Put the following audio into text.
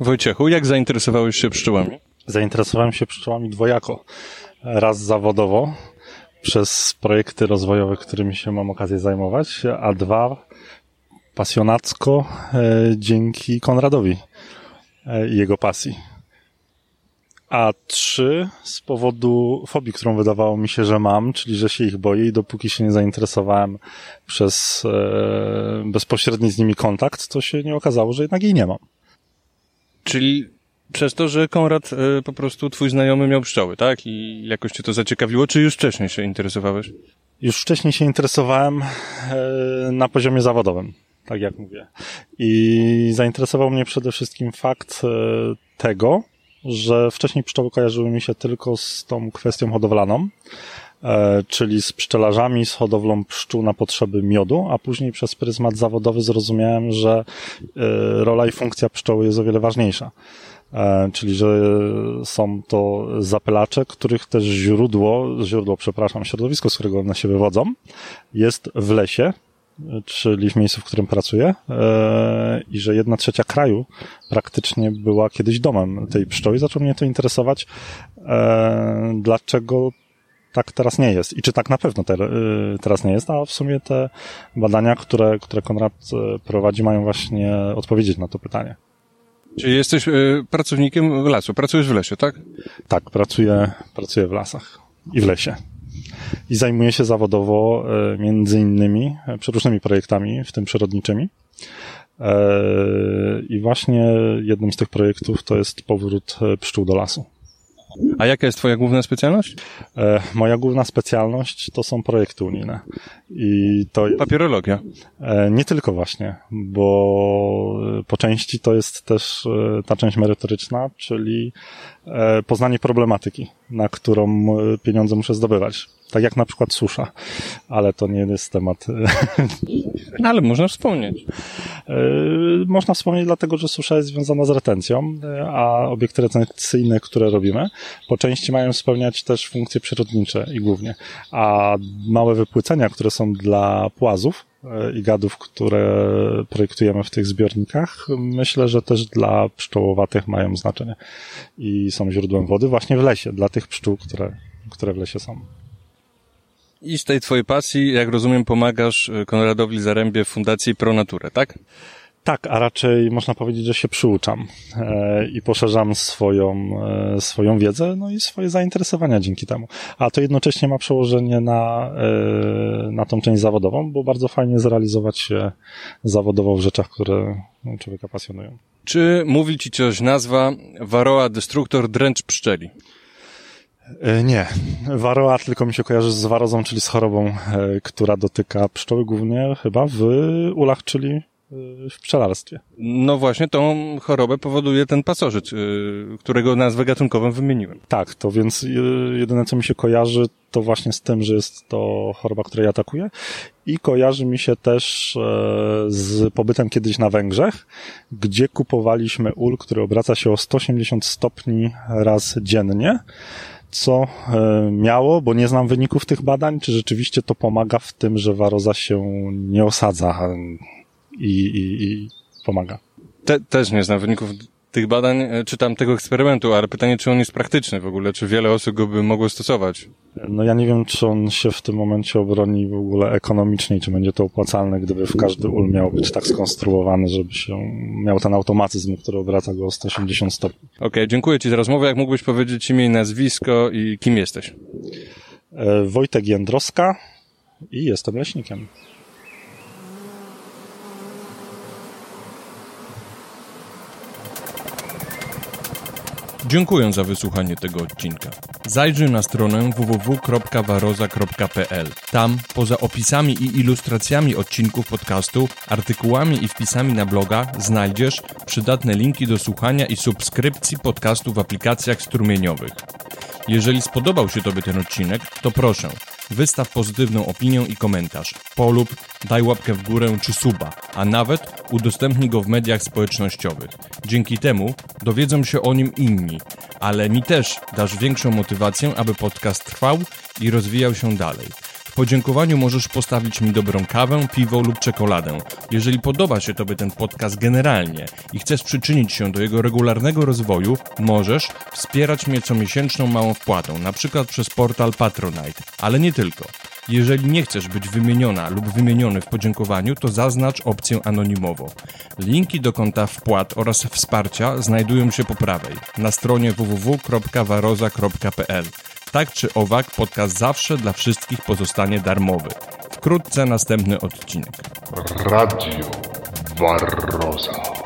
Wojciechu, jak zainteresowałeś się pszczołami? Zainteresowałem się pszczołami dwojako. Raz zawodowo, przez projekty rozwojowe, którymi się mam okazję zajmować, a dwa pasjonacko e, dzięki Konradowi e, i jego pasji. A trzy z powodu fobii, którą wydawało mi się, że mam, czyli że się ich boję i dopóki się nie zainteresowałem przez e, bezpośredni z nimi kontakt, to się nie okazało, że jednak jej nie mam. Czyli przez to, że Konrad e, po prostu twój znajomy miał pszczoły, tak? I jakoś cię to zaciekawiło, czy już wcześniej się interesowałeś? Już wcześniej się interesowałem e, na poziomie zawodowym, tak jak mówię. I zainteresował mnie przede wszystkim fakt e, tego, że wcześniej pszczoły kojarzyły mi się tylko z tą kwestią hodowlaną, czyli z pszczelarzami, z hodowlą pszczół na potrzeby miodu, a później przez pryzmat zawodowy zrozumiałem, że e, rola i funkcja pszczoły jest o wiele ważniejsza. E, czyli że są to zapylacze, których też źródło, źródło, przepraszam, środowisko, z którego one się wywodzą, jest w lesie, czyli w miejscu, w którym pracuję, e, i że jedna trzecia kraju praktycznie była kiedyś domem tej pszczoły. Zaczął mnie to interesować, e, dlaczego tak teraz nie jest i czy tak na pewno te, teraz nie jest, a w sumie te badania, które, które Konrad prowadzi, mają właśnie odpowiedzieć na to pytanie. Czyli jesteś y, pracownikiem lasu, pracujesz w lesie, tak? Tak, pracuję, pracuję w lasach i w lesie. I zajmuję się zawodowo y, między innymi przeróżnymi projektami, w tym przyrodniczymi. I właśnie jednym z tych projektów to jest powrót pszczół do lasu. A jaka jest twoja główna specjalność? E, moja główna specjalność to są projekty unijne. I to Papierologia. E, nie tylko właśnie, bo po części to jest też e, ta część merytoryczna, czyli poznanie problematyki, na którą pieniądze muszę zdobywać. Tak jak na przykład susza, ale to nie jest temat. No, ale można wspomnieć. E, można wspomnieć dlatego, że susza jest związana z retencją, e, a obiekty retencyjne, które robimy, po części mają spełniać też funkcje przyrodnicze i głównie. A małe wypłycenia, które są dla płazów, e, i gadów, które projektujemy w tych zbiornikach, myślę, że też dla pszczołowatych mają znaczenie i są źródłem wody właśnie w lesie, dla tych pszczół, które, które w lesie są. I z tej twojej pasji, jak rozumiem, pomagasz e, Konradowi Zarębie w Fundacji Pro Nature, tak? Tak, a raczej można powiedzieć, że się przyuczam e, i poszerzam swoją, e, swoją wiedzę, no i swoje zainteresowania dzięki temu. A to jednocześnie ma przełożenie na, e, na tą część zawodową, bo bardzo fajnie zrealizować się zawodowo w rzeczach, które człowieka pasjonują. Czy mówi ci coś nazwa Varroa Destructor Dręcz Pszczeli? E, nie. Waroa tylko mi się kojarzy z warozą, czyli z chorobą, e, która dotyka pszczoły głównie chyba w ulach, czyli e, w pszczelarstwie. No właśnie, tą chorobę powoduje ten pasożyt, którego nazwę gatunkową wymieniłem. Tak, to więc jedyne co mi się kojarzy to właśnie z tym, że jest to choroba, która je atakuje i kojarzy mi się też z pobytem kiedyś na Węgrzech, gdzie kupowaliśmy ul, który obraca się o 180 stopni raz dziennie co e, miało, bo nie znam wyników tych badań, czy rzeczywiście to pomaga w tym, że waroza się nie osadza i, i, i pomaga. Te, też nie znam wyników tych badań, e, czy tam tego eksperymentu, ale pytanie, czy on jest praktyczny w ogóle, czy wiele osób go by mogło stosować? No ja nie wiem, czy on się w tym momencie obroni w ogóle ekonomicznie, czy będzie to opłacalne, gdyby w każdy ul miał być tak skonstruowany, żeby się miał ten automatyzm, który obraca go o 180 stopni. Okej, okay, dziękuję Ci za rozmowę. Jak mógłbyś powiedzieć imię i nazwisko i kim jesteś? E, Wojtek Jędroska i jestem leśnikiem. Dziękuję za wysłuchanie tego odcinka. Zajrzyj na stronę www.waroza.pl. Tam, poza opisami i ilustracjami odcinków podcastu, artykułami i wpisami na bloga, znajdziesz przydatne linki do słuchania i subskrypcji podcastu w aplikacjach strumieniowych. Jeżeli spodobał się Tobie ten odcinek, to proszę, wystaw pozytywną opinię i komentarz. Polub, daj łapkę w górę czy suba, a nawet udostępnij go w mediach społecznościowych. Dzięki temu dowiedzą się o nim inni, ale mi też dasz większą motywację, aby podcast trwał i rozwijał się dalej. W podziękowaniu możesz postawić mi dobrą kawę, piwo lub czekoladę. Jeżeli podoba się Tobie ten podcast generalnie i chcesz przyczynić się do jego regularnego rozwoju, możesz wspierać mnie comiesięczną małą wpłatą, na przykład przez portal Patronite, ale nie tylko. Jeżeli nie chcesz być wymieniona lub wymieniony w podziękowaniu, to zaznacz opcję anonimowo. Linki do konta wpłat oraz wsparcia znajdują się po prawej na stronie www.waroza.pl. Tak czy owak, podcast zawsze dla wszystkich pozostanie darmowy. Wkrótce następny odcinek. Radio Barroza.